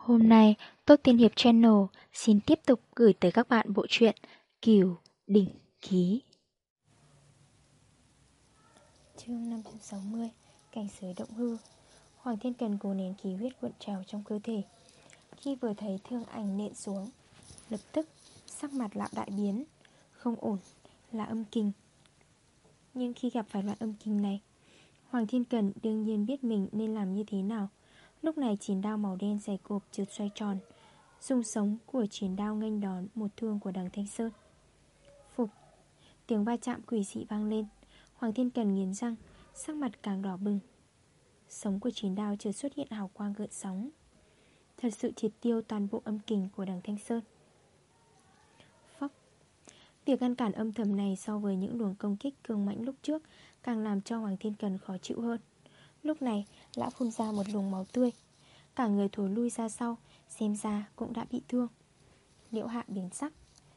Hôm nay, Tốt Tiên Hiệp Channel xin tiếp tục gửi tới các bạn bộ truyện Kiều Đỉnh Ký. Chương 560 Cảnh giới động hư Hoàng Thiên Cần cố nén khí huyết cuộn trào trong cơ thể. Khi vừa thấy thương ảnh nện xuống, lập tức sắc mặt lão đại biến. Không ổn, là âm kinh. Nhưng khi gặp phải loại âm kinh này, Hoàng Thiên Cần đương nhiên biết mình nên làm như thế nào. Lúc này chiến đao màu đen dày cộp trượt xoay tròn. Dung sống của chiến đao nghênh đón một thương của đằng Thanh Sơn. Phục Tiếng va chạm quỷ dị vang lên. Hoàng Thiên Cần nghiến răng, Sắc mặt càng đỏ bừng. Sống của chiến đao trượt xuất hiện hào quang gợn sóng. Thật sự triệt tiêu toàn bộ âm kình của đằng Thanh Sơn. Phóc Việc ngăn cản âm thầm này so với những luồng công kích cường mạnh lúc trước Càng làm cho Hoàng Thiên Cần khó chịu hơn. Lúc này lão phun ra một luồng máu tươi. Cả người thối lui ra sau, Xem ra cũng đã bị thương. Liễu hạ biến sắc.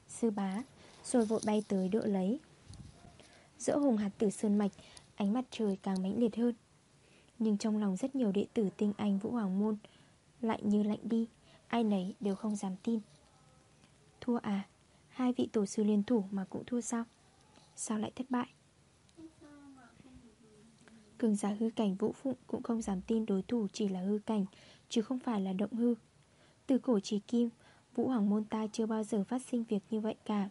Sư bá, Rồi vội bay tới đỡ lấy. Giữa hùng hạt tử sơn mạch, Ánh mặt trời càng mãnh liệt hơn. Nhưng trong lòng rất nhiều đệ tử tinh anh Vũ Hoàng Môn Lạnh như lạnh đi, Ai nấy đều không dám tin. Thua à Hai vị tổ sư liên thủ mà cũng thua sao? Sao lại thất bại? Cường giả hư cảnh vũ phụng cũng không dám tin đối thủ chỉ là hư cảnh, Chứ không phải là động hư. Từ cổ trí kim, Vũ Hoàng Môn ta chưa bao giờ phát sinh việc như vậy cả.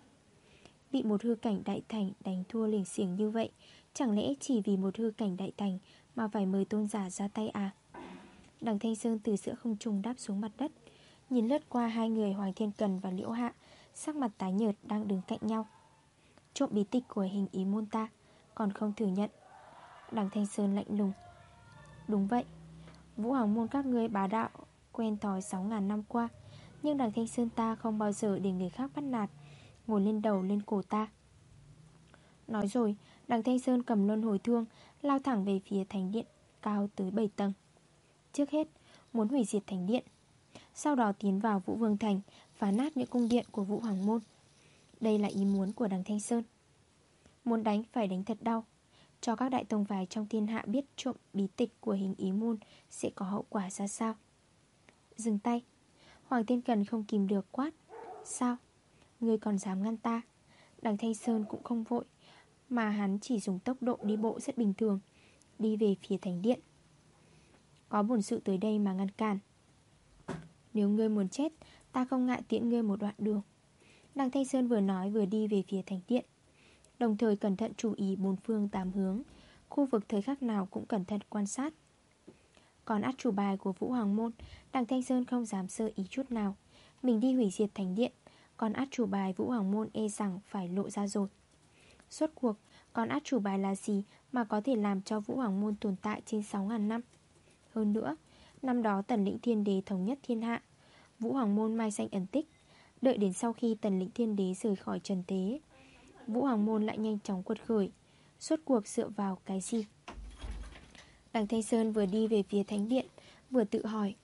Bị một hư cảnh đại thành đánh thua lỉnh xiềng như vậy, Chẳng lẽ chỉ vì một hư cảnh đại thành Mà phải mời tôn giả ra tay à? Đằng Thanh Sơn từ giữa không trùng đáp xuống mặt đất, Nhìn lướt qua hai người Hoàng Thiên Cần và Liễu Hạ, Sắc mặt tái nhợt đang đứng cạnh nhau. Trộm bí tịch của hình ý môn ta, Còn không thừa nhận Đằng Thanh Sơn lạnh lùng. Đúng vậy, Vũ Hoàng môn các ngươi bá đạo Quen thói 6.000 năm qua, Nhưng đằng Thanh Sơn ta không bao giờ để người khác bắt nạt, Ngồi lên đầu lên cổ ta. Nói rồi, Đằng Thanh Sơn cầm luân hồi thương, Lao thẳng về phía thánh điện, Cao tới 7 tầng. Trước hết, muốn hủy diệt thánh điện, Sau đó tiến vào Vũ Vương Thành, Phá nát những cung điện của Vũ Hoàng Môn. Đây là ý muốn của đằng Thanh Sơn. Muốn đánh phải đánh thật đau cho các đại tông phái trong thiên hạ biết trộm bí tịch của hình ý môn sẽ có hậu quả ra sao. Dừng tay, Hoàng Tiên Cần không kìm được quát. Sao? Ngươi còn dám ngăn ta? Đằng Thanh Sơn cũng không vội, mà hắn chỉ dùng tốc độ đi bộ rất bình thường, đi về phía thành điện. Có bổn sự tới đây mà ngăn cản. Nếu ngươi muốn chết, ta không ngại tiễn ngươi một đoạn đường. Đằng Thanh Sơn vừa nói vừa đi về phía thành điện. Đồng thời cẩn thận chú ý bốn phương tám hướng. Khu vực thời khắc nào cũng cẩn thận quan sát. Còn át chủ bài của Vũ Hoàng Môn, Đặng Thanh Sơn không dám sơ ý chút nào. Mình đi hủy diệt thành điện, Còn át chủ bài Vũ Hoàng Môn e rằng phải lộ ra rồi. Suốt cuộc, Còn át chủ bài là gì Mà có thể làm cho Vũ Hoàng Môn tồn tại trên 6.000 năm? Hơn nữa, Năm đó tần lĩnh thiên đế thống nhất thiên hạ. Vũ Hoàng Môn mai danh ẩn tích, Đợi đến sau khi tần lĩnh thiên đế rời khỏi trần thế. Vũ Hoàng Môn lại nhanh chóng quật khởi, Suốt cuộc dựa vào cái gì? Đằng Thanh Sơn vừa đi về phía Thánh Điện, Vừa tự hỏi,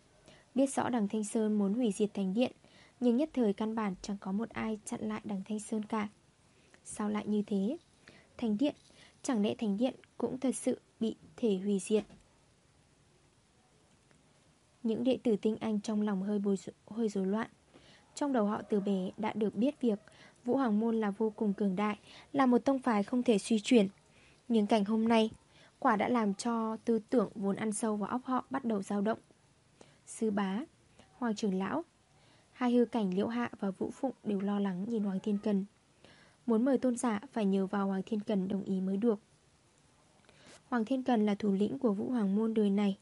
Biết rõ đằng Thanh Sơn muốn hủy diệt Thánh Điện, Nhưng nhất thời căn bản chẳng có một ai chặn lại đằng Thanh Sơn cả. Sao lại như thế? Thánh Điện, Chẳng lẽ Thánh Điện cũng thật sự bị thể hủy diệt? Những đệ tử tinh anh trong lòng hơi bồi hơi rối loạn. Trong đầu họ từ bé đã được biết việc Vũ Hoàng Môn là vô cùng cường đại, Là một tông phái không thể suy chuyển. Nhưng cảnh hôm nay, Quả đã làm cho tư tưởng vốn ăn sâu vào óc họ bắt đầu dao động. Sư bá, Hoàng trưởng lão, Hai hư cảnh liễu hạ và vũ phụng đều lo lắng nhìn Hoàng Thiên Cần. Muốn mời tôn giả phải nhờ vào Hoàng Thiên Cần đồng ý mới được. Hoàng Thiên Cần là thủ lĩnh của Vũ Hoàng Môn đời này.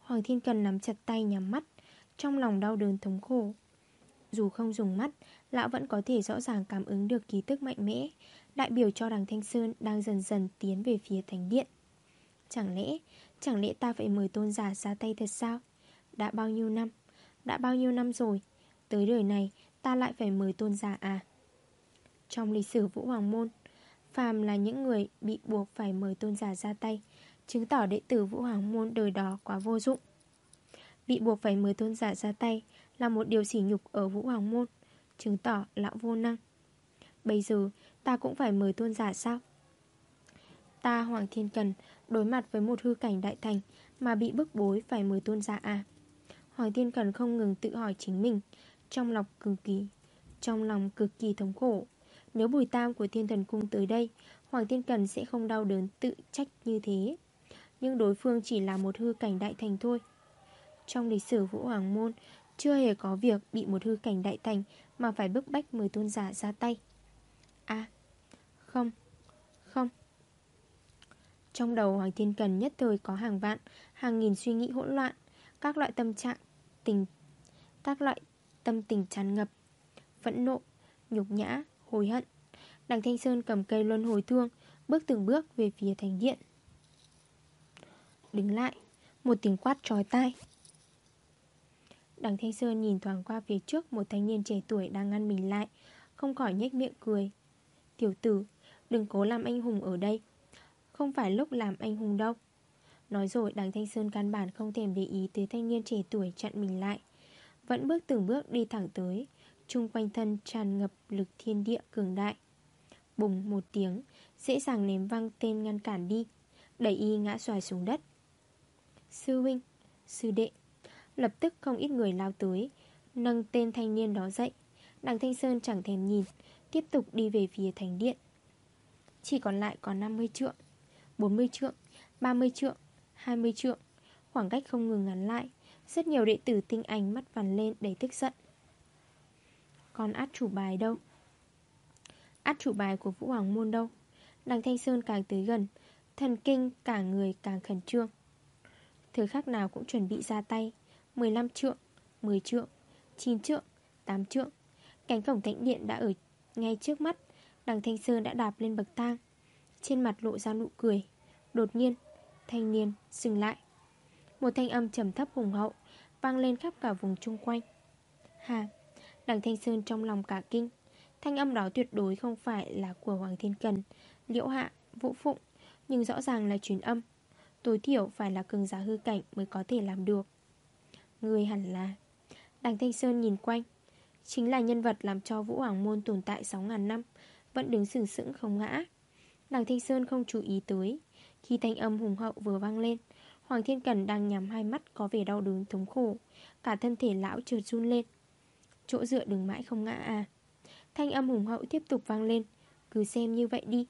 Hoàng Thiên Cần nắm chặt tay nhắm mắt, Trong lòng đau đớn thống khổ. Dù không dùng mắt Lão vẫn có thể rõ ràng cảm ứng được ký tức mạnh mẽ Đại biểu cho đằng Thanh Sơn đang dần dần tiến về phía thánh điện Chẳng lẽ, chẳng lẽ ta phải mời tôn giả ra tay thật sao? Đã bao nhiêu năm? Đã bao nhiêu năm rồi? Tới đời này ta lại phải mời tôn giả à? Trong lịch sử Vũ Hoàng Môn Phàm là những người bị buộc phải mời tôn giả ra tay Chứng tỏ đệ tử Vũ Hoàng Môn đời đó quá vô dụng Bị buộc phải mời tôn giả ra tay là một điều sỉ nhục ở Vũ Hoàng Môn, Chứng tỏ lão vô năng. Bây giờ, ta cũng phải mời tôn giả sao? Ta Hoàng Thiên Cần Đối mặt với một hư cảnh đại thành Mà bị bức bối phải mời tôn giả à? Hoàng Thiên Cần không ngừng tự hỏi chính mình, Trong lòng cực kỳ, Trong lòng cực kỳ thống khổ. Nếu bùi tam của thiên thần cung tới đây, Hoàng Thiên Cần sẽ không đau đớn tự trách như thế. Nhưng đối phương chỉ là một hư cảnh đại thành thôi. Trong lịch sử Vũ Hoàng Môn chưa hề có việc bị một hư cảnh đại thành Mà phải bức bách mười tôn giả ra tay. À Không Không. Trong đầu Hoàng Thiên Cần nhất thời có hàng vạn Hàng nghìn suy nghĩ hỗn loạn Các loại tâm trạng tình Các loại tâm tình tràn ngập Phẫn nộ, nhục nhã, hối hận. Đằng Thanh Sơn cầm cây luân hồi thương Bước từng bước về phía thành điện. Đứng lại Một tiếng quát trói tai. Đằng Thanh Sơn nhìn thoáng qua phía trước Một thanh niên trẻ tuổi đang ngăn mình lại, Không khỏi nhếch miệng cười. Tiểu tử, Đừng cố làm anh hùng ở đây. Không phải lúc làm anh hùng đâu. Nói rồi, đằng Thanh Sơn căn bản không thèm để ý tới thanh niên trẻ tuổi chặn mình lại. Vẫn bước từng bước đi thẳng tới Trung quanh thân tràn ngập lực thiên địa cường đại. Bùng một tiếng, Dễ dàng ném văng tên ngăn cản đi, Đẩy y ngã xoài xuống đất. Sư huynh, Sư đệ Lập tức không ít người lao tới. Nâng tên thanh niên đó dậy. Đằng Thanh Sơn chẳng thèm nhìn, Tiếp tục đi về phía thành điện. Chỉ còn lại có 50 trượng 40 trượng 30 trượng 20 trượng. Khoảng cách không ngừng ngắn lại, Rất nhiều đệ tử tinh anh mắt vằn lên đầy tức giận. Còn át chủ bài đâu? Át chủ bài của Vũ Hoàng Môn đâu? Đằng Thanh Sơn càng tới gần, Thần kinh cả người càng khẩn trương. Thời khắc nào cũng chuẩn bị ra tay 15 trượng 10 trượng 9 trượng 8 trượng. Cánh cổng thánh điện đã ở ngay trước mắt Đằng Thanh Sơn đã đạp lên bậc thang. Trên mặt lộ ra nụ cười. Đột nhiên Thanh niên dừng lại. Một thanh âm trầm thấp hùng hậu Vang lên khắp cả vùng chung quanh. Hà Đằng Thanh Sơn trong lòng cả kinh. Thanh âm đó tuyệt đối không phải là của Hoàng Thiên Cần Liễu Hạ, Vũ Phụng Nhưng rõ ràng là truyền âm. Tối thiểu phải là cường giá hư cảnh mới có thể làm được. Người hẳn là Đằng Thanh Sơn nhìn quanh. Chính là nhân vật làm cho Vũ Hoàng Môn tồn tại 6.000 năm, Vẫn đứng sừng sững không ngã. Đằng Thanh Sơn không chú ý tới. Khi thanh âm hùng hậu vừa vang lên, Hoàng Thiên Cần đang nhắm hai mắt có vẻ đau đớn thống khổ. Cả thân thể lão trượt run lên. Chỗ dựa đừng mãi không ngã à. Thanh âm hùng hậu tiếp tục vang lên. Cứ xem như vậy đi.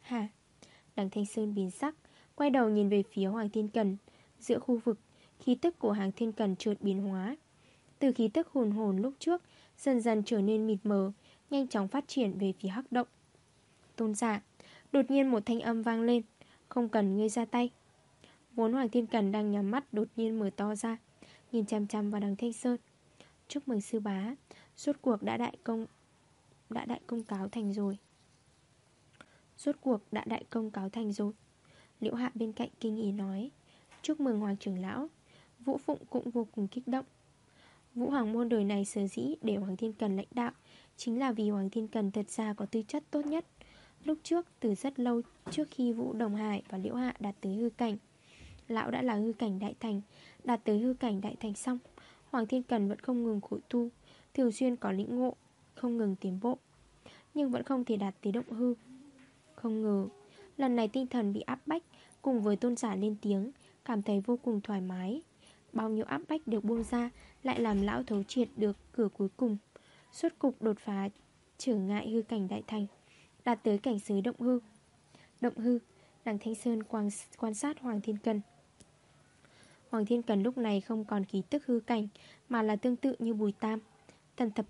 Hả? Đằng Thanh Sơn biến sắc, Quay đầu nhìn về phía Hoàng Thiên Cần. Giữa khu vực Khí tức của Hoàng Thiên Cần trượt biến hóa. Từ khí tức hồn hồn lúc trước Dần dần trở nên mịt mờ, Nhanh chóng phát triển về phía hắc động. Tôn giả, Đột nhiên một thanh âm vang lên, Không cần ngươi ra tay. Vốn Hoàng Thiên Cần đang nhắm mắt đột nhiên mở to ra, Nhìn chăm chăm vào đằng Thanh Sơn. Chúc mừng sư bá Suốt cuộc đã đại công, Đã đại công cáo thành rồi. Suốt cuộc đã đại công cáo thành rồi. Liễu hạ bên cạnh kinh ý nói, Chúc mừng Hoàng trưởng lão. Vũ Phụng cũng vô cùng kích động. Vũ Hoàng môn đời này sở dĩ để Hoàng Thiên Cần lãnh đạo Chính là vì Hoàng Thiên Cần thật ra có tư chất tốt nhất. Lúc trước, từ rất lâu trước khi Vũ Đồng Hải và Liễu Hạ đạt tới hư cảnh, Lão đã là hư cảnh đại thành. Đạt tới hư cảnh đại thành xong, Hoàng Thiên Cần vẫn không ngừng khổ tu, Thường xuyên có lĩnh ngộ, Không ngừng tiến bộ, Nhưng vẫn không thể đạt tới động hư. Không ngờ, Lần này tinh thần bị áp bách, Cùng với tôn giả lên tiếng, Cảm thấy vô cùng thoải mái. Bao nhiêu áp bách được buông ra Lại làm lão thấu triệt được cửa cuối cùng. Suốt cục đột phá Trở ngại hư cảnh đại thành Đạt tới cảnh giới động hư. Động hư Đằng Thanh Sơn quan, quan sát Hoàng Thiên Cần. Hoàng Thiên Cần lúc này không còn khí tức hư cảnh Mà là tương tự như Bùi Tam. Tần thập,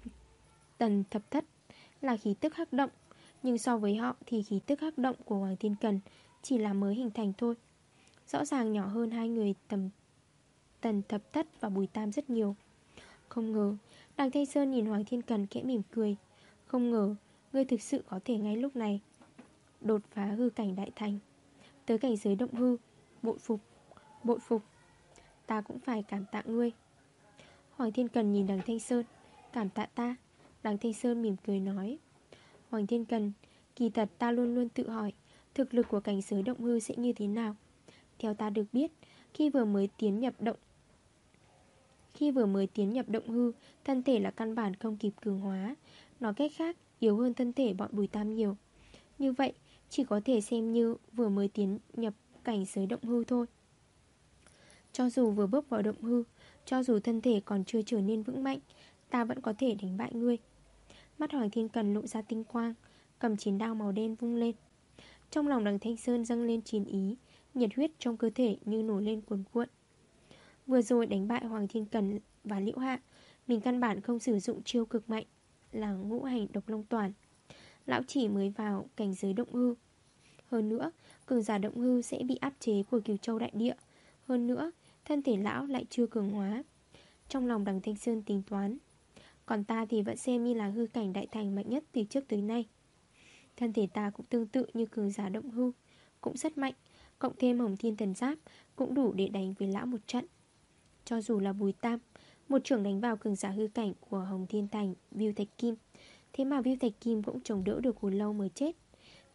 tần thập thất Là khí tức hắc động Nhưng so với họ thì khí tức hắc động của Hoàng Thiên Cần Chỉ là mới hình thành thôi. Rõ ràng nhỏ hơn hai người tầm Tần thập thất và Bùi Tam rất nhiều. Không ngờ, Đằng Thanh Sơn nhìn Hoàng Thiên Cần kẽ mỉm cười. Không ngờ, Ngươi thực sự có thể ngay lúc này Đột phá hư cảnh đại thành. Tới cảnh giới động hư, Bội phục Bội phục, Ta cũng phải cảm tạ ngươi. Hoàng Thiên Cần nhìn đằng Thanh Sơn, Cảm tạ ta. Đằng Thanh Sơn mỉm cười nói. Hoàng Thiên Cần, Kỳ thật ta luôn luôn tự hỏi, Thực lực của cảnh giới động hư sẽ như thế nào? Theo ta được biết, Khi vừa mới tiến nhập động khi vừa mới tiến nhập động hư, Thân thể là căn bản không kịp cường hóa. Nói cách khác, Yếu hơn thân thể bọn bùi tam nhiều. Như vậy, chỉ có thể xem như Vừa mới tiến nhập cảnh giới động hư thôi. Cho dù vừa bước vào động hư, Cho dù thân thể còn chưa trở nên vững mạnh, Ta vẫn có thể đánh bại ngươi. Mắt Hoàng Thiên Cần lộ ra tinh quang, Cầm chiến đao màu đen vung lên. Trong lòng đằng Thanh Sơn dâng lên chiến ý, Nhiệt huyết trong cơ thể như nổi lên cuồn cuộn. Vừa rồi đánh bại Hoàng Thiên Cần và Liễu Hạ, Mình căn bản không sử dụng chiêu cực mạnh Là ngũ hành độc long toàn. Lão chỉ mới vào cảnh giới động hư. Hơn nữa, Cường giả động hư sẽ bị áp chế của Kiều Châu Đại Địa. Hơn nữa, Thân thể lão lại chưa cường hóa. Trong lòng đằng Thanh Sơn tính toán, Còn ta thì vẫn xem như là hư cảnh đại thành mạnh nhất từ trước tới nay. Thân thể ta cũng tương tự như cường giả động hư, Cũng rất mạnh, Cộng thêm hồng thiên thần giáp Cũng đủ để đánh với lão một trận. Cho dù là bùi tam, Một trưởng đánh vào cường giả hư cảnh của hồng thiên thành, Viu Thạch Kim. Thế mà Viu Thạch Kim cũng chống đỡ được hồi lâu mới chết.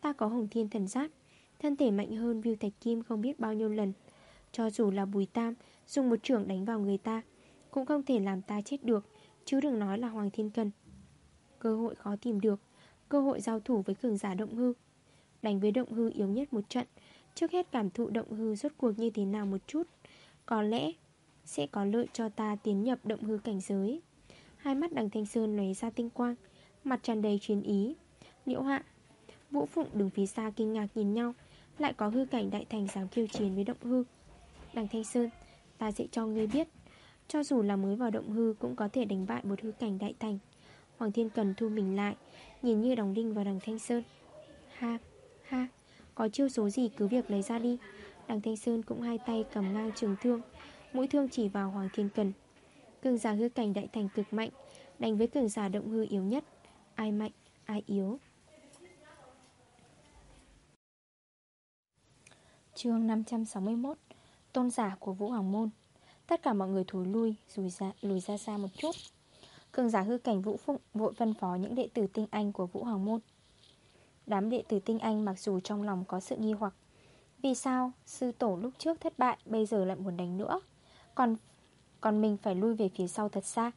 Ta có hồng thiên thần giáp, Thân thể mạnh hơn Viu Thạch Kim không biết bao nhiêu lần. Cho dù là Bùi Tam, Dùng một trưởng đánh vào người ta, Cũng không thể làm ta chết được, Chứ đừng nói là Hoàng Thiên Cần. Cơ hội khó tìm được, Cơ hội giao thủ với cường giả động hư. Đánh với động hư yếu nhất một trận, Trước hết cảm thụ động hư rốt cuộc như thế nào một chút. Có lẽ sẽ có lợi cho ta tiến nhập động hư cảnh giới. Hai mắt đằng Thanh Sơn lấy ra tinh quang Mặt tràn đầy chuyến ý. Liễu hạ Vũ Phụng đứng phía xa kinh ngạc nhìn nhau Lại có hư cảnh đại thành dám kiêu chiến với động hư. Đằng Thanh Sơn Ta sẽ cho ngươi biết Cho dù là mới vào động hư cũng có thể đánh bại một hư cảnh đại thành. Hoàng Thiên Cần thu mình lại Nhìn như đồng đinh vào đằng Thanh Sơn. Ha, ha Có chiêu số gì cứ việc lấy ra đi. Đằng Thanh Sơn cũng hai tay cầm ngang trường thương Mũi thương chỉ vào Hoàng Thiên Cần. Cường giả hư cảnh đại thành cực mạnh Đánh với cường giả động hư yếu nhất. Ai mạnh, ai yếu. Chương 561 Tôn giả của Vũ Hoàng Môn. Tất cả mọi người thối lui Lùi ra, lùi ra xa một chút. Cường giả hư cảnh Vũ Phụng vội phân phó những đệ tử tinh anh của Vũ Hoàng Môn. Đám đệ tử tinh anh mặc dù trong lòng có sự nghi hoặc Vì sao sư tổ lúc trước thất bại Bây giờ lại muốn đánh nữa? Còn còn mình phải lui về phía sau thật xa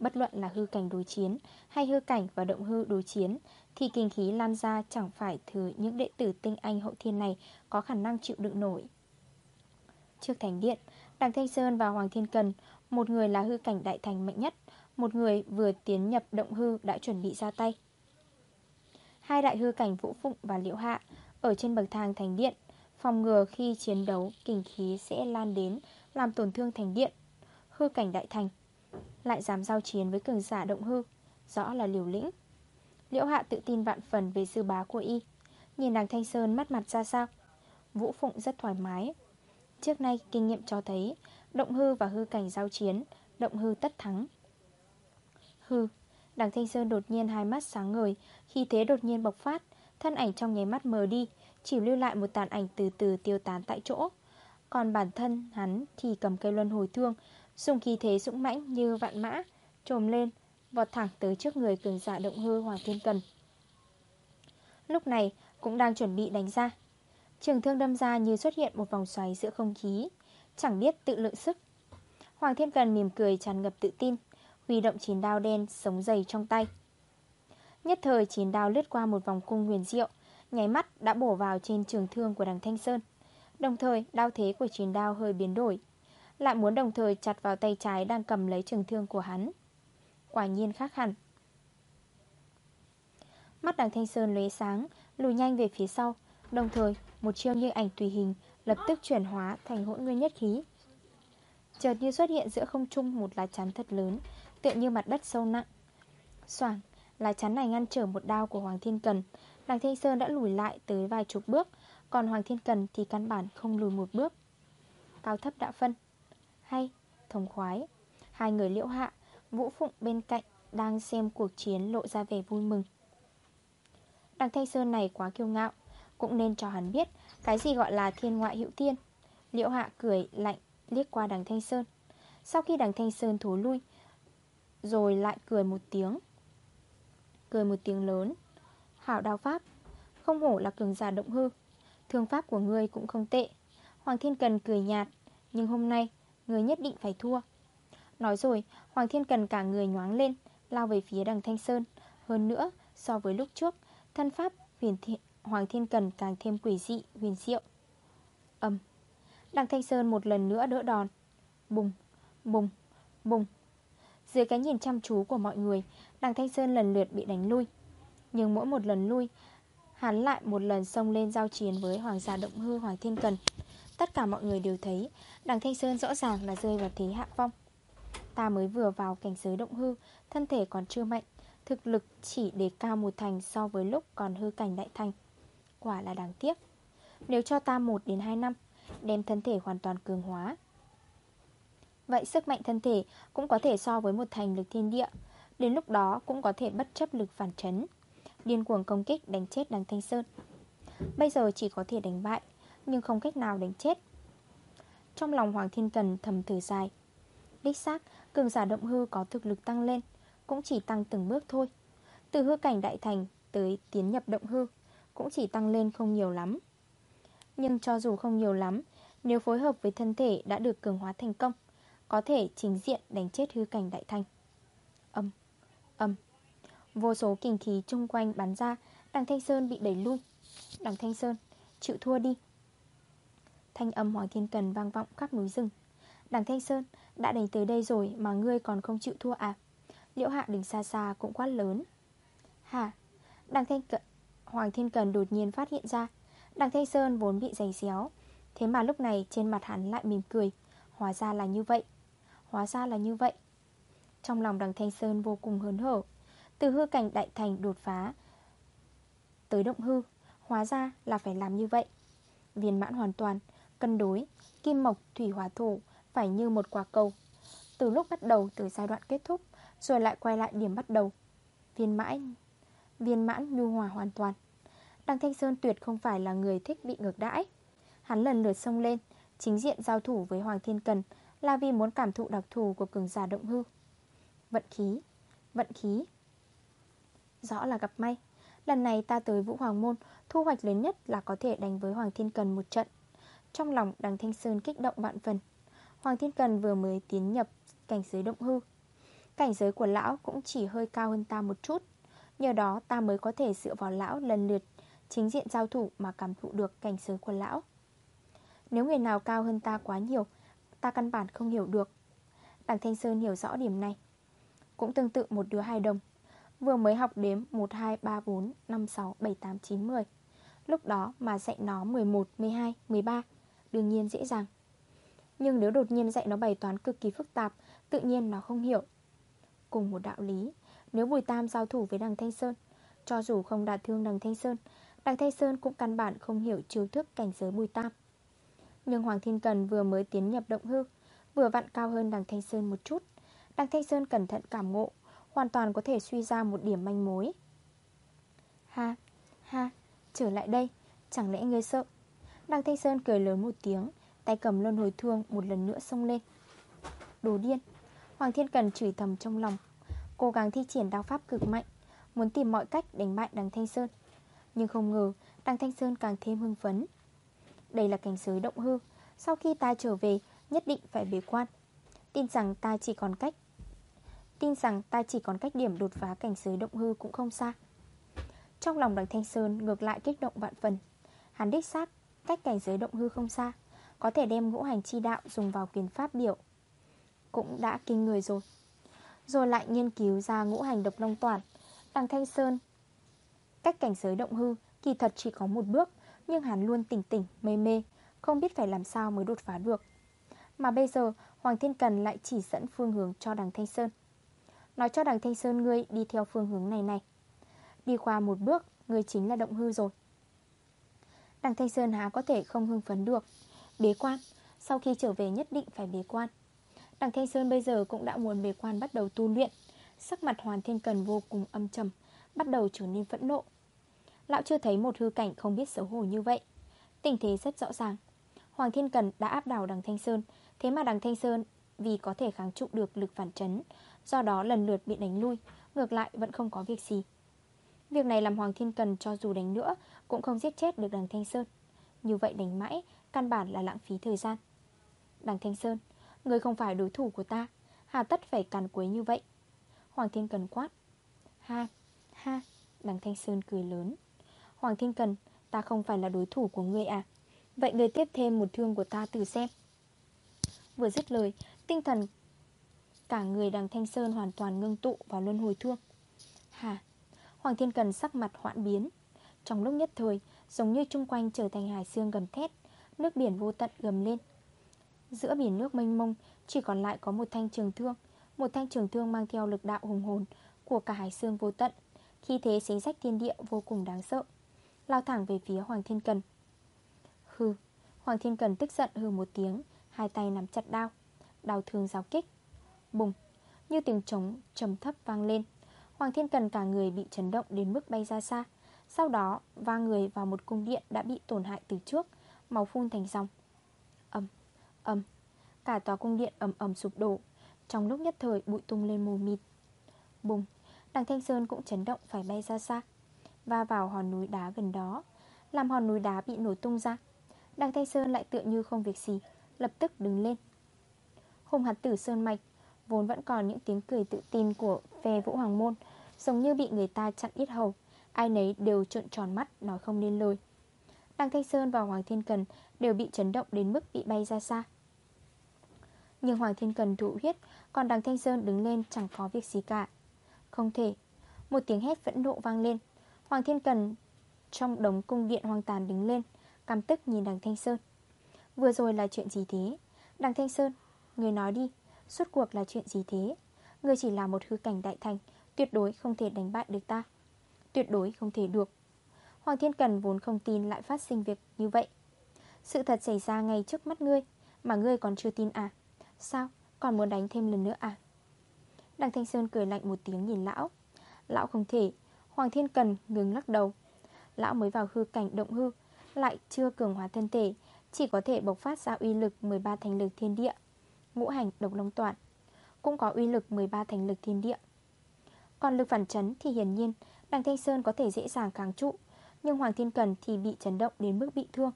Bất luận là hư cảnh đối chiến Hay hư cảnh và động hư đối chiến, Thì kinh khí lan ra chẳng phải thứ những đệ tử tinh anh hậu thiên này Có khả năng chịu đựng nổi. Trước thành điện Đằng Thanh Sơn và Hoàng Thiên Cần, Một người là hư cảnh đại thành mạnh nhất, Một người vừa tiến nhập động hư đã chuẩn bị ra tay. Hai đại hư cảnh Vũ Phụng và Liễu Hạ Ở trên bậc thang thành điện, Phòng ngừa khi chiến đấu, Kinh khí sẽ lan đến làm tổn thương thành điện. Hư cảnh đại thành, Lại dám giao chiến với cường giả động hư, Rõ là liều lĩnh. Liễu Hạ tự tin vạn phần về dư bá của y. Nhìn nàng Thanh Sơn mắt mặt ra sao, Vũ Phụng rất thoải mái. Trước nay kinh nghiệm cho thấy, Động hư và hư cảnh giao chiến, Động hư tất thắng. Hư Đằng Thanh Sơn đột nhiên hai mắt sáng ngời, Khi thế đột nhiên bộc phát, Thân ảnh trong nháy mắt mờ đi, Chỉ lưu lại một tàn ảnh từ từ tiêu tán tại chỗ. Còn bản thân hắn thì cầm cây luân hồi thương, Dùng khí thế dũng mãnh như vạn mã, Trồm lên, Vọt thẳng tới trước người cường giả động hư Hoàng Thiên Cần. Lúc này cũng đang chuẩn bị đánh ra. Trường thương đâm ra như xuất hiện một vòng xoáy giữa không khí, Chẳng biết tự lượng sức. Hoàng Thiên Cần mỉm cười tràn ngập tự tin, Huy động chín đao đen sống dày trong tay. Nhất thời chín đao lướt qua một vòng cung huyền diệu, Nháy mắt đã bổ vào trên trường thương của đằng Thanh Sơn. Đồng thời đao thế của chiến đao hơi biến đổi. Lại muốn đồng thời chặt vào tay trái đang cầm lấy trường thương của hắn. Quả nhiên khác hẳn. Mắt đằng Thanh Sơn lóe sáng Lùi nhanh về phía sau. Đồng thời một chiêu như ảnh tùy hình Lập tức chuyển hóa thành hỗn nguyên nhất khí. Chợt như xuất hiện giữa không trung Một lá chắn thật lớn Tựa như mặt đất sâu nặng. Soảng, lá chắn này ngăn trở một đao của Hoàng Thiên Cần. Đằng Thanh Sơn đã lùi lại tới vài chục bước còn Hoàng Thiên Cần thì căn bản không lùi một bước. Cao thấp đã phân. Hay, thống khoái. Hai người liễu hạ Vũ Phụng bên cạnh Đang xem cuộc chiến lộ ra vẻ vui mừng. Đằng Thanh Sơn này quá kiêu ngạo cũng nên cho hắn biết Cái gì gọi là thiên ngoại hữu thiên. Liễu hạ cười lạnh liếc qua đằng Thanh Sơn. Sau khi đằng Thanh Sơn thối lui Rồi lại cười một tiếng. Cười một tiếng lớn. Hảo đao pháp Không hổ là cường giả động hư. Thương pháp của ngươi cũng không tệ. Hoàng Thiên Cần cười nhạt Nhưng hôm nay ngươi nhất định phải thua. Nói rồi Hoàng Thiên Cần cả người nhoáng lên Lao về phía đằng Thanh Sơn. Hơn nữa so với lúc trước Thân pháp huyền thiện Hoàng Thiên Cần càng thêm quỷ dị, huyền diệu. Âm Đằng Thanh Sơn một lần nữa đỡ đòn. Bùng, bùng, bùng. Dưới cái nhìn chăm chú của mọi người Đằng Thanh Sơn lần lượt bị đánh lui. Nhưng mỗi một lần lui Hắn lại một lần xông lên giao chiến với Hoàng gia Động Hư, Hoàng Thiên Cần. Tất cả mọi người đều thấy, Đằng Thanh Sơn rõ ràng là rơi vào thế hạ phong Ta mới vừa vào cảnh giới động hư, Thân thể còn chưa mạnh, Thực lực chỉ đề cao một thành so với lúc còn hư cảnh đại thành. Quả là đáng tiếc. Nếu cho ta 1 đến 2 năm, Đem thân thể hoàn toàn cường hóa. Vậy sức mạnh thân thể cũng có thể so với một thành lực thiên địa, Đến lúc đó cũng có thể bất chấp lực phản chấn. Điên cuồng công kích đánh chết đằng Thanh Sơn. Bây giờ chỉ có thể đánh bại Nhưng không cách nào đánh chết. Trong lòng Hoàng Thiên Cần thầm thử dài. Đích xác, cường giả động hư có thực lực tăng lên Cũng chỉ tăng từng bước thôi. Từ hư cảnh đại thành tới tiến nhập động hư Cũng chỉ tăng lên không nhiều lắm. Nhưng cho dù không nhiều lắm Nếu phối hợp với thân thể đã được cường hóa thành công Có thể chính diện đánh chết hư cảnh đại thành. Vô số kinh khí chung quanh bắn ra Đằng Thanh Sơn bị đẩy lui. Đằng Thanh Sơn, chịu thua đi. Thanh âm Hoàng Thiên Cần vang vọng khắp núi rừng. Đằng Thanh Sơn Đã đánh tới đây rồi mà ngươi còn không chịu thua à? Liễu hạ đỉnh xa xa cũng quát lớn. Hả? Đằng Thanh Cần Hoàng Thiên Cần đột nhiên phát hiện ra. Đằng Thanh Sơn vốn bị giày xéo. Thế mà lúc này trên mặt hắn lại mỉm cười. Hóa ra là như vậy. Hóa ra là như vậy. Trong lòng đằng Thanh Sơn vô cùng hớn hở. Từ hư cảnh đại thành đột phá Tới động hư, Hóa ra là phải làm như vậy. Viên mãn hoàn toàn, Cân đối, Kim mộc, thủy hỏa thổ Phải như một quả cầu. Từ lúc bắt đầu, từ giai đoạn kết thúc, Rồi lại quay lại điểm bắt đầu. Viên mãn Viên mãn nhu hòa hoàn toàn. Đăng Thanh Sơn tuyệt không phải là người thích bị ngược đãi. Hắn lần lượt xông lên, Chính diện giao thủ với Hoàng Thiên Cần, Là vì muốn cảm thụ đặc thù của cường giả động hư. Vận khí Vận khí Rõ là gặp may. Lần này ta tới Vũ Hoàng Môn, Thu hoạch lớn nhất là có thể đánh với Hoàng Thiên Cần một trận. Trong lòng đằng Thanh Sơn kích động vạn phần. Hoàng Thiên Cần vừa mới tiến nhập cảnh giới động hư. Cảnh giới của lão cũng chỉ hơi cao hơn ta một chút. Nhờ đó ta mới có thể dựa vào lão lần lượt Chính diện giao thủ mà cảm thụ được cảnh giới của lão. Nếu người nào cao hơn ta quá nhiều, Ta căn bản không hiểu được. Đằng Thanh Sơn hiểu rõ điểm này. Cũng tương tự một đứa hai đồng. Vừa mới học đếm 1, 2, 3, 4, 5, 6, 7, 8, 9, 10 Lúc đó mà dạy nó 11, 12, 13 Đương nhiên dễ dàng. Nhưng nếu đột nhiên dạy nó bài toán cực kỳ phức tạp Tự nhiên nó không hiểu. Cùng một đạo lý Nếu Bùi Tam giao thủ với đằng Thanh Sơn Cho dù không đạt thương đằng Thanh Sơn Đằng Thanh Sơn cũng căn bản không hiểu chiêu thức cảnh giới Bùi Tam. Nhưng Hoàng Thiên Cần vừa mới tiến nhập động hư Vừa vặn cao hơn đằng Thanh Sơn một chút Đằng Thanh Sơn cẩn thận cảm ngộ Hoàn toàn có thể suy ra một điểm manh mối. Ha, ha, trở lại đây Chẳng lẽ ngươi sợ? Đăng Thanh Sơn cười lớn một tiếng Tay cầm luân hồi thương một lần nữa xông lên. Đồ điên Hoàng Thiên Cần chửi thầm trong lòng Cố gắng thi triển đao pháp cực mạnh Muốn tìm mọi cách đánh bại đằng Thanh Sơn. Nhưng không ngờ đằng Thanh Sơn càng thêm hưng phấn. Đây là cảnh giới động hư Sau khi ta trở về Nhất định phải bế quan. Tin rằng ta chỉ còn cách Tin rằng ta chỉ còn cách điểm đột phá cảnh giới động hư cũng không xa. Trong lòng đằng Thanh Sơn ngược lại kích động vạn phần. Hắn đích xác, cách cảnh giới động hư không xa, Có thể đem ngũ hành chi đạo dùng vào quyền pháp biểu Cũng đã kinh người rồi. Rồi lại nghiên cứu ra ngũ hành độc long toàn. Đằng Thanh Sơn, Cách cảnh giới động hư Kỳ thật chỉ có một bước, Nhưng hắn luôn tỉnh tỉnh, mê mê, Không biết phải làm sao mới đột phá được. Mà bây giờ, Hoàng Thiên Cần lại chỉ dẫn phương hướng cho đằng Thanh Sơn. Nói cho đằng Thanh Sơn ngươi đi theo phương hướng này này. Đi qua một bước, Ngươi chính là động hư rồi. Đằng Thanh Sơn há có thể không hưng phấn được. Bế quan, Sau khi trở về nhất định phải bế quan. Đằng Thanh Sơn bây giờ cũng đã muốn bế quan bắt đầu tu luyện. Sắc mặt Hoàn Thiên Cần vô cùng âm trầm, Bắt đầu trở nên phẫn nộ. Lão chưa thấy một hư cảnh không biết xấu hổ như vậy. Tình thế rất rõ ràng. Hoàng Thiên Cần đã áp đảo đằng Thanh Sơn, Thế mà đằng Thanh Sơn vì có thể kháng trụ được lực phản chấn Do đó lần lượt bị đánh lui Ngược lại vẫn không có việc gì. Việc này làm Hoàng Thiên Cần cho dù đánh nữa Cũng không giết chết được đằng Thanh Sơn. Như vậy đánh mãi Căn bản là lãng phí thời gian. Đằng Thanh Sơn Người không phải đối thủ của ta Hà tất phải càn quấy như vậy. Hoàng Thiên Cần quát. Ha, ha Đằng Thanh Sơn cười lớn. Hoàng Thiên Cần Ta không phải là đối thủ của ngươi à? Vậy người tiếp thêm một thương của ta từ xem. Vừa dứt lời Tinh thần cả người đằng Thanh Sơn hoàn toàn ngưng tụ vào luân hồi thương Hả Hoàng Thiên Cần sắc mặt hoạn biến. Trong lúc nhất thời, Giống như chung quanh trở thành hải xương gầm thét, Nước biển vô tận gầm lên. Giữa biển nước mênh mông, Chỉ còn lại có một thanh trường thương, Một thanh trường thương mang theo lực đạo hùng hồn Của cả hải xương vô tận. Khi thế xé rách thiên địa vô cùng đáng sợ, Lao thẳng về phía Hoàng Thiên Cần. Hừ, Hoàng Thiên Cần tức giận hừ một tiếng, Hai tay nắm chặt đao Đào thương giáo kích. Bùng Như tiếng trống trầm thấp vang lên. Hoàng Thiên Cần cả người bị chấn động đến mức bay ra xa. Sau đó va người vào một cung điện đã bị tổn hại từ trước Máu phun thành dòng Âm, âm Cả tòa cung điện ầm ầm sụp đổ. Trong lúc nhất thời bụi tung lên mù mịt. Bùng Đằng Thanh Sơn cũng chấn động phải bay ra xa Va vào hòn núi đá gần đó Làm hòn núi đá bị nổ tung ra. Đằng Thanh Sơn lại tựa như không việc gì Lập tức đứng lên. Hùng hạt tử Sơn Mạch Vốn vẫn còn những tiếng cười tự tin của phe Vũ Hoàng Môn, Giống như bị người ta chặn ít hầu. Ai nấy đều trợn tròn mắt, nói không nên lời. Đăng Thanh Sơn và Hoàng Thiên Cần Đều bị chấn động đến mức bị bay ra xa. Nhưng Hoàng Thiên Cần thụ huyết, Còn Đăng Thanh Sơn đứng lên chẳng có việc gì cả. Không thể, Một tiếng hét vẫn nộ vang lên. Hoàng Thiên Cần trong đống cung điện hoang tàn đứng lên, Căm tức nhìn đằng Thanh Sơn. Vừa rồi là chuyện gì thế? Đằng Thanh Sơn, Người nói đi. Suốt cuộc là chuyện gì thế? Ngươi chỉ là một hư cảnh đại thành, Tuyệt đối không thể đánh bại được ta. Tuyệt đối không thể được. Hoàng Thiên Cần vốn không tin lại phát sinh việc như vậy. Sự thật xảy ra ngay trước mắt ngươi, Mà ngươi còn chưa tin à? Sao? Còn muốn đánh thêm lần nữa à? Đằng Thanh Sơn cười lạnh một tiếng nhìn lão. Lão không thể. Hoàng Thiên Cần ngừng lắc đầu. Lão mới vào hư cảnh động hư, Lại chưa cường hóa thân thể, Chỉ có thể bộc phát ra uy lực 13 thành lực thiên địa. Ngũ hành, độc long toàn, Cũng có uy lực 13 thành lực thiên địa. Còn lực phản chấn thì hiển nhiên, Đằng Thanh Sơn có thể dễ dàng kháng trụ, Nhưng Hoàng Thiên Cần thì bị chấn động đến mức bị thương.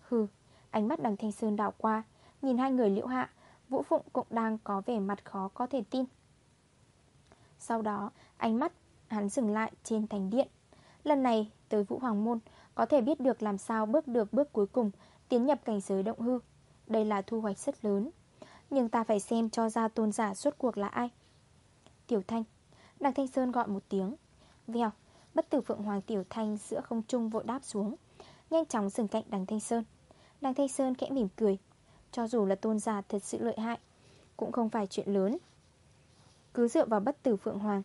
Hừ, Ánh mắt đằng Thanh Sơn đảo qua, Nhìn hai người liễu hạ, Vũ Phụng cũng đang có vẻ mặt khó có thể tin. Sau đó, Ánh mắt hắn dừng lại trên thành điện. Lần này tới Vũ Hoàng Môn, Có thể biết được làm sao bước được bước cuối cùng, Tiến nhập cảnh giới động hư. Đây là thu hoạch rất lớn. Nhưng ta phải xem cho ra tôn giả suốt cuộc là ai. Tiểu Thanh Đằng Thanh Sơn gọi một tiếng. Vèo, Bất tử Phượng Hoàng Tiểu Thanh giữa không trung vội đáp xuống. Nhanh chóng dừng cạnh đằng Thanh Sơn. Đằng Thanh Sơn kẽ mỉm cười. Cho dù là tôn giả thật sự lợi hại, Cũng không phải chuyện lớn. Cứ dựa vào bất tử Phượng Hoàng,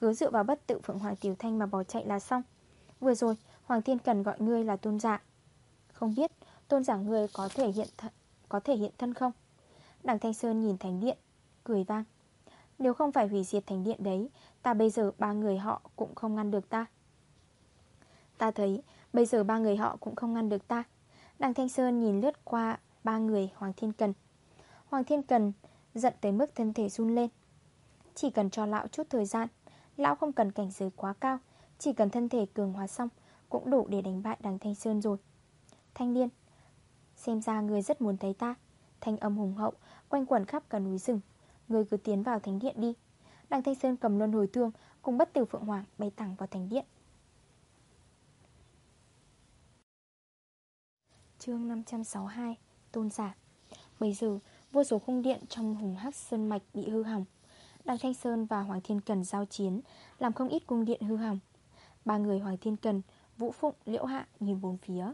cứ dựa vào bất tử Phượng Hoàng Tiểu Thanh mà bỏ chạy là xong. Vừa rồi, Hoàng Thiên Cần gọi ngươi là tôn giả. Không biết tôn giả ngươi có thể hiện thật có thể hiện thân không? Đằng Thanh Sơn nhìn Thánh Điện, Cười vang. Nếu không phải hủy diệt Thánh Điện đấy, Ta bây giờ ba người họ cũng không ngăn được ta. Ta thấy Bây giờ ba người họ cũng không ngăn được ta. Đằng Thanh Sơn nhìn lướt qua Ba người Hoàng Thiên Cần. Hoàng Thiên Cần giận tới mức thân thể run lên. Chỉ cần cho lão chút thời gian, Lão không cần cảnh giới quá cao, Chỉ cần thân thể cường hóa xong Cũng đủ để đánh bại đằng Thanh Sơn rồi. Thanh niên Xem ra người rất muốn thấy ta. Thanh âm hùng hậu Quanh quẩn khắp cả núi rừng. Người cứ tiến vào thánh điện đi. Đằng Thanh Sơn cầm luân hồi thương Cùng bất tử Phượng Hoàng bay thẳng vào thánh điện. Chương 562 Tôn giả. Bây giờ vô số khung điện trong hùng hắc sơn mạch bị hư hỏng. Đăng Thanh Sơn và Hoàng Thiên Cần giao chiến Làm không ít cung điện hư hỏng. Ba người Hoàng Thiên Cần, Vũ Phụng, Liễu Hạ nhìn bốn phía.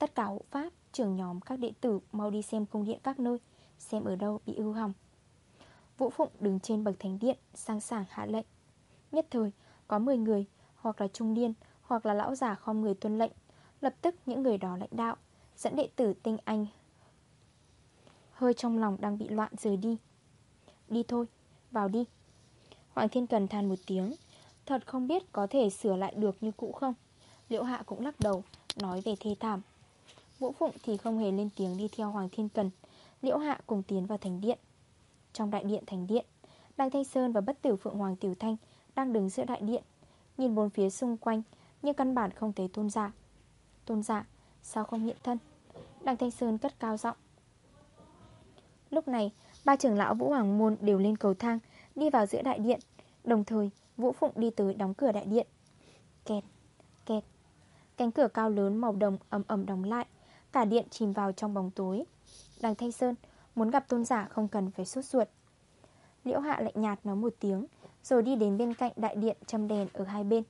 Tất cả hộ pháp, trưởng nhóm các đệ tử Mau đi xem cung điện các nơi Xem ở đâu bị hư hỏng. Vũ Phụng đứng trên bậc thánh điện Sang sảng hạ lệnh. Nhất thời có 10 người Hoặc là trung niên Hoặc là lão giả không người tuân lệnh. Lập tức những người đó lãnh đạo Dẫn đệ tử tinh anh Hơi trong lòng đang bị loạn rời đi. Đi thôi vào đi. Hoàng Thiên Cần than một tiếng. Thật không biết có thể sửa lại được như cũ không? Liễu Hạ cũng lắc đầu Nói về thê thảm. Vũ Phụng thì không hề lên tiếng đi theo Hoàng Thiên Cần Liễu Hạ cùng tiến vào thành điện. Trong đại điện thành điện Đăng Thanh Sơn và bất tử Phượng Hoàng Tiểu Thanh Đang đứng giữa đại điện Nhìn bốn phía xung quanh Nhưng căn bản không thấy tôn giả. Tôn giả sao không hiện thân? Đăng Thanh Sơn cất cao giọng. Lúc này Ba trưởng lão Vũ Hoàng Môn đều lên cầu thang Đi vào giữa đại điện. Đồng thời Vũ Phụng đi tới đóng cửa đại điện. Kẹt, kẹt. Cánh cửa cao lớn màu đồng ấm ấm đóng lại. Cả điện chìm vào trong bóng tối. Đằng Thanh Sơn Muốn gặp tôn giả không cần phải sốt ruột. Liễu Hạ lạnh nhạt nói một tiếng Rồi đi đến bên cạnh đại điện châm đèn ở hai bên.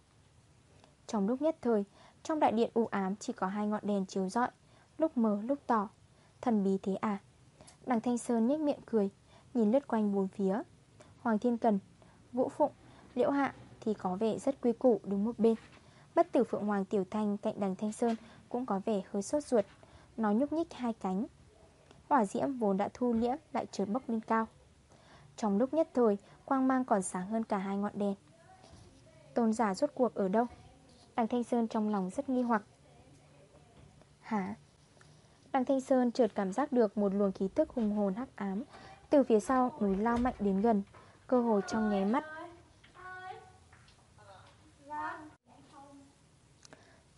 Trong lúc nhất thời Trong đại điện u ám chỉ có hai ngọn đèn chiếu rọi Lúc mờ lúc tỏ. Thần bí thế à? Đằng Thanh Sơn nhếch miệng cười Nhìn lướt quanh bốn phía. Hoàng Thiên Cần, Vũ Phụng, Liễu Hạ Thì có vẻ rất quy củ đứng một bên. Bất tử Phượng Hoàng Tiểu Thanh cạnh đằng Thanh Sơn Cũng có vẻ hơi sốt ruột. Nó nhúc nhích hai cánh. Hỏa diễm vốn đã thu liễm lại trượt bốc lên cao. Trong lúc nhất thời, Quang mang còn sáng hơn cả hai ngọn đèn. Tôn giả rốt cuộc ở đâu? Đằng Thanh Sơn trong lòng rất nghi hoặc. Hả? Đằng Thanh Sơn chợt cảm giác được Một luồng khí tức hùng hồn hắc ám Từ phía sau núi lao mạnh đến gần, Cơ hồ trong nháy mắt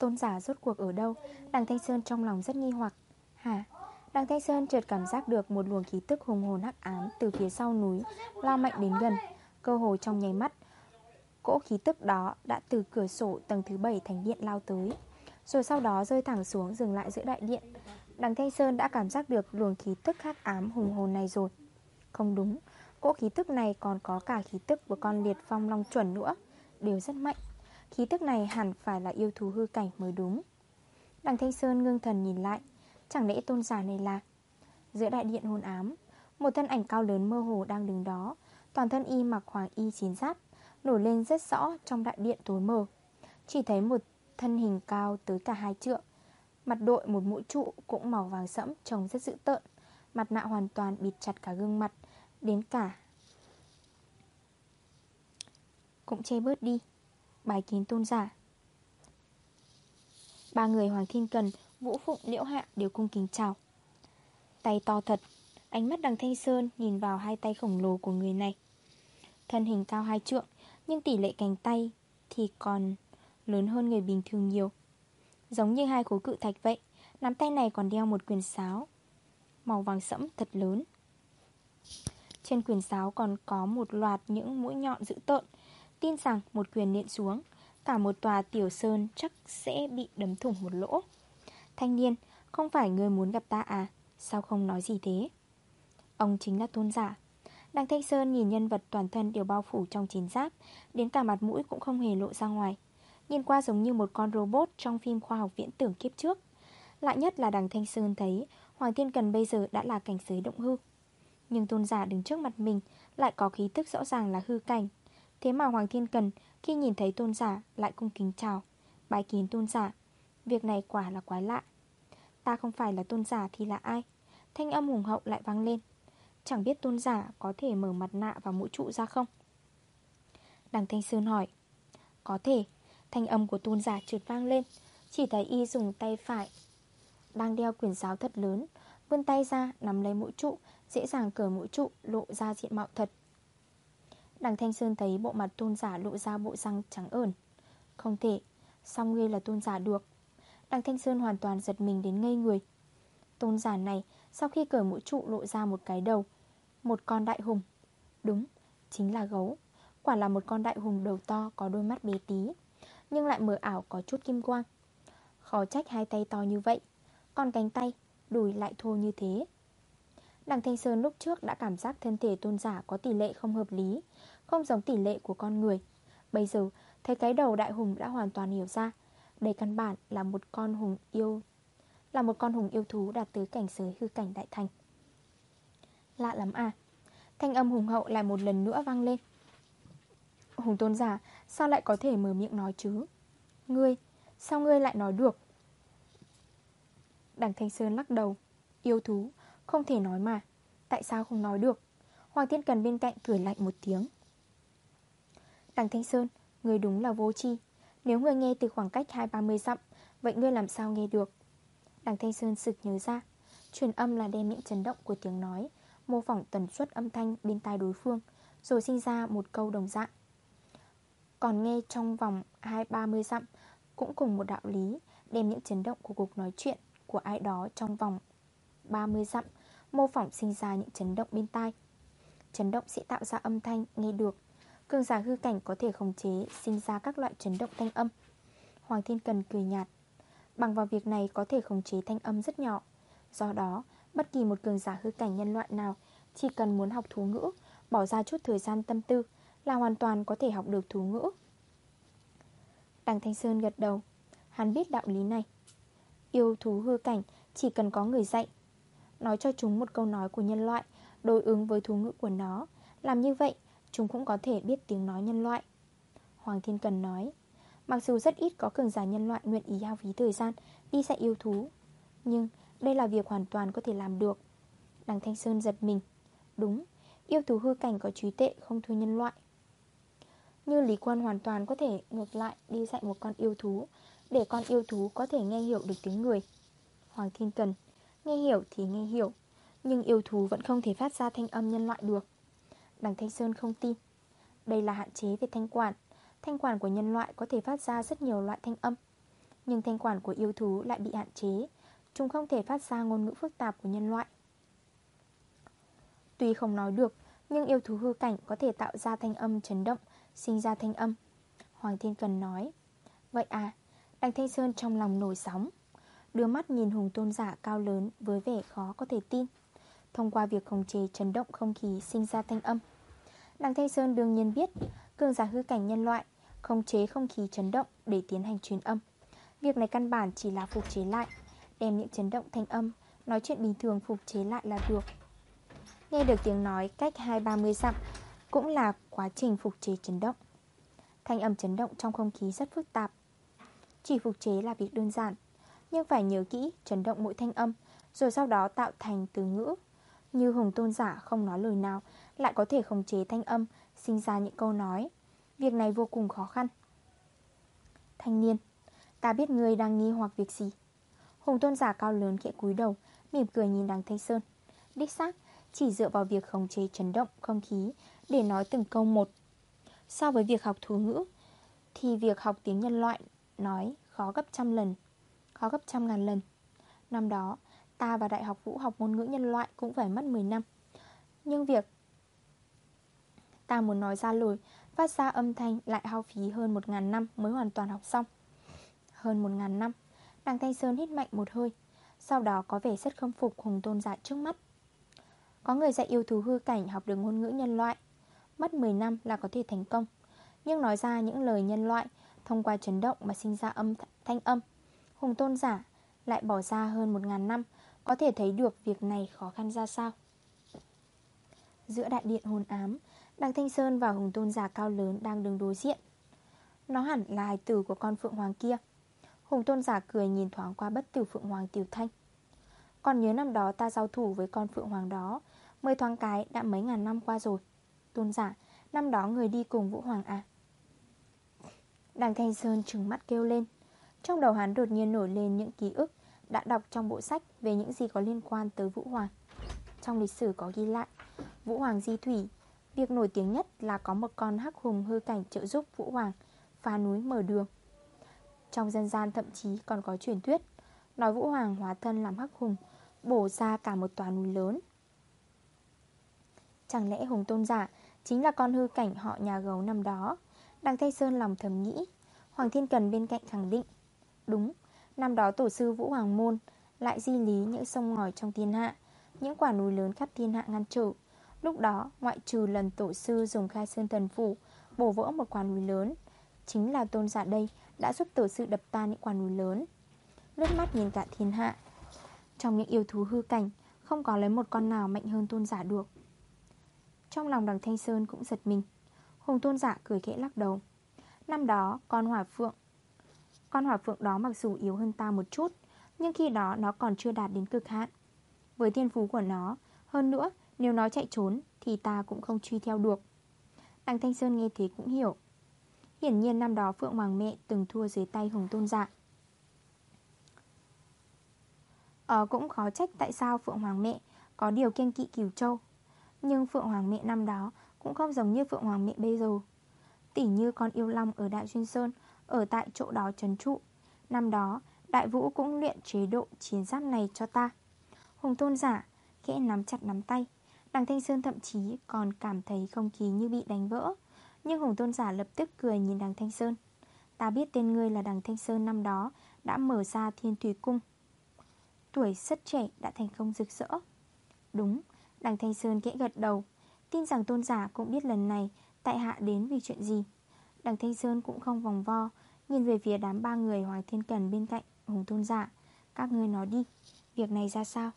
Tôn giả rốt cuộc ở đâu Đằng Thanh Sơn trong lòng rất nghi hoặc Hả Đằng Thanh Sơn chợt cảm giác được một luồng khí tức hùng hồn hắc ám từ phía sau núi lao mạnh đến gần, cơ hồ trong nháy mắt. Cỗ khí tức đó đã từ cửa sổ tầng thứ 7 thành điện lao tới, rồi sau đó rơi thẳng xuống dừng lại giữa đại điện. Đằng Thanh Sơn đã cảm giác được luồng khí tức hắc ám hùng hồn này rồi. Không đúng, cỗ khí tức này còn có cả khí tức của con liệt phong long chuẩn nữa, đều rất mạnh. Khí tức này hẳn phải là yêu thú hư cảnh mới đúng. Đằng Thanh Sơn ngưng thần nhìn lại, Chẳng lẽ tôn giả này là? Giữa đại điện hôn ám, Một thân ảnh cao lớn mơ hồ đang đứng đó, Toàn thân y mặc hoàng y chiến giáp, Nổi lên rất rõ trong đại điện tối mờ. Chỉ thấy một thân hình cao tới cả hai trượng, Mặt đội một mũi trụ cũng màu vàng sẫm, Trông rất dữ tợn, Mặt nạ hoàn toàn bịt chặt cả gương mặt, Đến cả Cũng che bớt đi. Bài kiến tôn giả. Ba người Hoàng Thiên Cần, Vũ Phụng, Liễu Hạ đều cung kính chào. Tay to thật, Ánh mắt đằng Thanh Sơn nhìn vào hai tay khổng lồ của người này. Thân hình cao hai trượng, Nhưng tỷ lệ cánh tay Thì còn lớn hơn người bình thường nhiều. Giống như hai khối cự thạch vậy, Nắm tay này còn đeo một quyền sáo. Màu vàng sẫm thật lớn. Trên quyền sáo còn có một loạt những mũi nhọn dữ tợn Tin rằng một quyền nện xuống Cả một tòa tiểu sơn chắc sẽ bị đấm thủng một lỗ. Thanh niên, không phải người muốn gặp ta à? Sao không nói gì thế? Ông chính là tôn giả. Đăng Thanh Sơn nhìn nhân vật toàn thân đều bao phủ trong chiến giáp Đến cả mặt mũi cũng không hề lộ ra ngoài. Nhìn qua giống như một con robot trong phim khoa học viễn tưởng kiếp trước. Lạ nhất là đằng Thanh Sơn thấy Hoàng Thiên Cần bây giờ đã là cảnh giới động hư. Nhưng tôn giả đứng trước mặt mình Lại có khí thức rõ ràng là hư cảnh. Thế mà Hoàng Thiên Cần khi nhìn thấy tôn giả lại cung kính chào, Bái kiến tôn giả. Việc này quả là quái lạ. Ta không phải là tôn giả thì là ai? Thanh âm hùng hậu lại vang lên. Chẳng biết tôn giả có thể mở mặt nạ và mũi trụ ra không? Đằng Thanh Sơn hỏi. Có thể, Thanh âm của tôn giả trượt vang lên, Chỉ thấy y dùng tay phải Đang đeo quyền giáo thật lớn, Vươn tay ra nắm lấy mũi trụ, Dễ dàng cởi mũi trụ lộ ra diện mạo thật. Đằng Thanh Sơn thấy bộ mặt tôn giả lộ ra bộ răng trắng ẩn Không thể Sao ngươi là tôn giả được? Đằng Thanh Sơn hoàn toàn giật mình đến ngây người. Tôn giả này Sau khi cởi mũi trụ lộ ra một cái đầu Một con đại hùng. Đúng, chính là gấu. Quả là một con đại hùng đầu to có đôi mắt bé tí Nhưng lại mờ ảo có chút kim quang. Khó trách hai tay to như vậy Còn cánh tay, đùi lại thô như thế. Đằng Thanh Sơn lúc trước đã cảm giác thân thể tôn giả có tỷ lệ không hợp lý không giống tỷ lệ của con người. Bây giờ thấy cái đầu đại hùng đã hoàn toàn hiểu ra đây căn bản là một con hùng yêu Là một con hùng yêu thú đạt tới cảnh giới hư cảnh đại thành. Lạ lắm à Thanh âm hùng hậu lại một lần nữa vang lên. Hùng tôn giả Sao lại có thể mở miệng nói chứ? Ngươi, sao ngươi lại nói được? Đằng Thanh Sơn lắc đầu Yêu thú, không thể nói mà Tại sao không nói được? Hoàng Thiên Cần bên cạnh cười lạnh một tiếng. Đằng Thanh Sơn, Người đúng là vô tri. Nếu ngươi nghe từ khoảng cách 2-30 dặm, Vậy ngươi làm sao nghe được? Đằng Thanh Sơn sực nhớ ra, Truyền âm là đem những chấn động của tiếng nói, Mô phỏng tần suất âm thanh bên tai đối phương, Rồi sinh ra một câu đồng dạng. Còn nghe trong vòng 2-30 dặm, Cũng cùng một đạo lý, Đem những chấn động của cuộc nói chuyện Của ai đó trong vòng 30 dặm, Mô phỏng sinh ra những chấn động bên tai. Chấn động sẽ tạo ra âm thanh nghe được Cường giả hư cảnh có thể khống chế Sinh ra các loại chấn động thanh âm. Hoàng Thiên Cần cười nhạt. Bằng vào việc này có thể khống chế thanh âm rất nhỏ. Do đó, bất kỳ một cường giả hư cảnh nhân loại nào Chỉ cần muốn học thú ngữ Bỏ ra chút thời gian tâm tư Là hoàn toàn có thể học được thú ngữ. Đằng Thanh Sơn gật đầu. Hắn biết đạo lý này. Yêu thú hư cảnh chỉ cần có người dạy. Nói cho chúng một câu nói của nhân loại Đối ứng với thú ngữ của nó. Làm như vậy chúng cũng có thể biết tiếng nói nhân loại. Hoàng Thiên Cần nói Mặc dù rất ít có cường giả nhân loại nguyện ý hao phí thời gian Đi dạy yêu thú Nhưng đây là việc hoàn toàn có thể làm được. Đằng Thanh Sơn giật mình. Đúng, yêu thú hư cảnh có trí tệ không thua nhân loại. Như Lý Quân hoàn toàn có thể ngược lại đi dạy một con yêu thú Để con yêu thú có thể nghe hiểu được tiếng người. Hoàng Thiên Cần Nghe hiểu thì nghe hiểu Nhưng yêu thú vẫn không thể phát ra thanh âm nhân loại được. Đằng Thanh Sơn không tin. Đây là hạn chế về thanh quản. Thanh quản của nhân loại có thể phát ra rất nhiều loại thanh âm, Nhưng thanh quản của yêu thú lại bị hạn chế. Chúng không thể phát ra ngôn ngữ phức tạp của nhân loại. Tuy không nói được, Nhưng yêu thú hư cảnh có thể tạo ra thanh âm chấn động, Sinh ra thanh âm. Hoàng Thiên Cần nói, Vậy à Đằng Thanh Sơn trong lòng nổi sóng, Đưa mắt nhìn hùng tôn giả cao lớn Với vẻ khó có thể tin. Thông qua việc khống chế chấn động không khí sinh ra thanh âm Đằng Thanh Sơn đương nhiên biết, Cường giả hư cảnh nhân loại, Khống chế không khí chấn động để tiến hành truyền âm. Việc này căn bản chỉ là phục chế lại, Đem những chấn động thanh âm, Nói chuyện bình thường phục chế lại là được. Nghe được tiếng nói cách 2-30 dặm Cũng là quá trình phục chế chấn động. Thanh âm chấn động trong không khí rất phức tạp. Chỉ phục chế là việc đơn giản, Nhưng phải nhớ kỹ chấn động mỗi thanh âm, Rồi sau đó tạo thành từ ngữ. Như hùng tôn giả không nói lời nào lại có thể khống chế thanh âm, Sinh ra những câu nói. Việc này vô cùng khó khăn. Thanh niên, Ta biết người đang nghi hoặc việc gì. Hùng tôn giả cao lớn khẽ cúi đầu, Mỉm cười nhìn đằng Thanh Sơn. Đích xác, chỉ dựa vào việc khống chế chấn động, không khí, Để nói từng câu một. So với việc học thú ngữ, Thì việc học tiếng nhân loại Nói khó gấp trăm lần, Khó gấp trăm ngàn lần. Năm đó, ta và Đại học Vũ học ngôn ngữ nhân loại Cũng phải mất 10 năm. Nhưng việc ta muốn nói ra lời Phát ra âm thanh lại hao phí hơn 1.000 năm Mới hoàn toàn học xong. Hơn 1.000 năm Đằng Thanh Sơn hít mạnh một hơi, Sau đó có vẻ rất khâm phục hùng tôn giả trước mắt. Có người dạy yêu thú hư cảnh học được ngôn ngữ nhân loại, Mất 10 năm là có thể thành công. Nhưng nói ra những lời nhân loại Thông qua chấn động mà sinh ra âm thanh âm, Hùng tôn giả lại bỏ ra hơn 1.000 năm, Có thể thấy được việc này khó khăn ra sao. Giữa đại điện hồn ám Đằng Thanh Sơn và Hùng tôn giả cao lớn đang đứng đối diện. Nó hẳn là hài tử của con Phượng Hoàng kia. Hùng tôn giả cười nhìn thoáng qua bất tử Phượng Hoàng Tiểu Thanh. Còn nhớ năm đó ta giao thủ với con Phượng Hoàng đó Mười thoáng cái đã mấy ngàn năm qua rồi. Tôn giả Năm đó người đi cùng Vũ Hoàng à? Đằng Thanh Sơn trừng mắt kêu lên. Trong đầu hắn đột nhiên nổi lên những ký ức Đã đọc trong bộ sách Về những gì có liên quan tới Vũ Hoàng. Trong lịch sử có ghi lại, Vũ Hoàng di thủy Việc nổi tiếng nhất là có một con hắc hùng hư cảnh trợ giúp Vũ Hoàng Phá núi mở đường. Trong dân gian thậm chí còn có truyền thuyết Nói Vũ Hoàng hóa thân làm hắc hùng Bổ ra cả một tòa núi lớn. Chẳng lẽ hùng tôn giả Chính là con hư cảnh họ nhà gấu năm đó? Đằng Tây Sơn lòng thầm nghĩ Hoàng Thiên Cần bên cạnh khẳng định Đúng, năm đó tổ sư Vũ Hoàng Môn Lại di lý những sông ngòi trong thiên hạ Những quả núi lớn khắp thiên hạ ngăn trở Lúc đó, ngoại trừ lần tổ sư dùng khai sơn thần phủ Bổ vỡ một quả núi lớn Chính là tôn giả đây Đã giúp tổ sư đập tan những quả núi lớn. Lướt mắt nhìn cả thiên hạ Trong những yêu thú hư cảnh Không có lấy một con nào mạnh hơn tôn giả được. Trong lòng đằng Thanh Sơn cũng giật mình Hùng tôn giả cười khẽ lắc đầu. Năm đó con hỏa phượng Con hỏa phượng đó mặc dù yếu hơn ta một chút Nhưng khi đó nó còn chưa đạt đến cực hạn. Với thiên phú của nó Hơn nữa nếu nó chạy trốn Thì ta cũng không truy theo được. Đằng Thanh Sơn nghe thế cũng hiểu. Hiển nhiên năm đó Phượng Hoàng mẹ từng thua dưới tay Hùng Tôn Dạ. Ờ cũng khó trách tại sao Phượng Hoàng mẹ có điều kiên kỵ Kiều Châu. Nhưng Phượng Hoàng mẹ năm đó cũng không giống như Phượng Hoàng mẹ bây giờ. Tỉ như con yêu long ở Đại Duyên Sơn, Ở tại chỗ đó trấn trụ. Năm đó, Đại Vũ cũng luyện chế độ chiến giáp này cho ta. Hùng Tôn Giả khẽ nắm chặt nắm tay. Đằng Thanh Sơn thậm chí còn cảm thấy không khí như bị đánh vỡ. Nhưng Hùng Tôn Giả lập tức cười nhìn đằng Thanh Sơn. Ta biết tên ngươi là đằng Thanh Sơn năm đó Đã mở ra thiên thủy cung. Tuổi rất trẻ đã thành công rực rỡ. Đúng Đằng Thanh Sơn kẽ gật đầu. Tin rằng tôn giả cũng biết lần này Tại hạ đến vì chuyện gì. Đằng Thanh Sơn cũng không vòng vo, Nhìn về phía đám ba người Hoàng Thiên Cần bên cạnh Hùng tôn giả. Các ngươi nói đi, Việc này ra sao?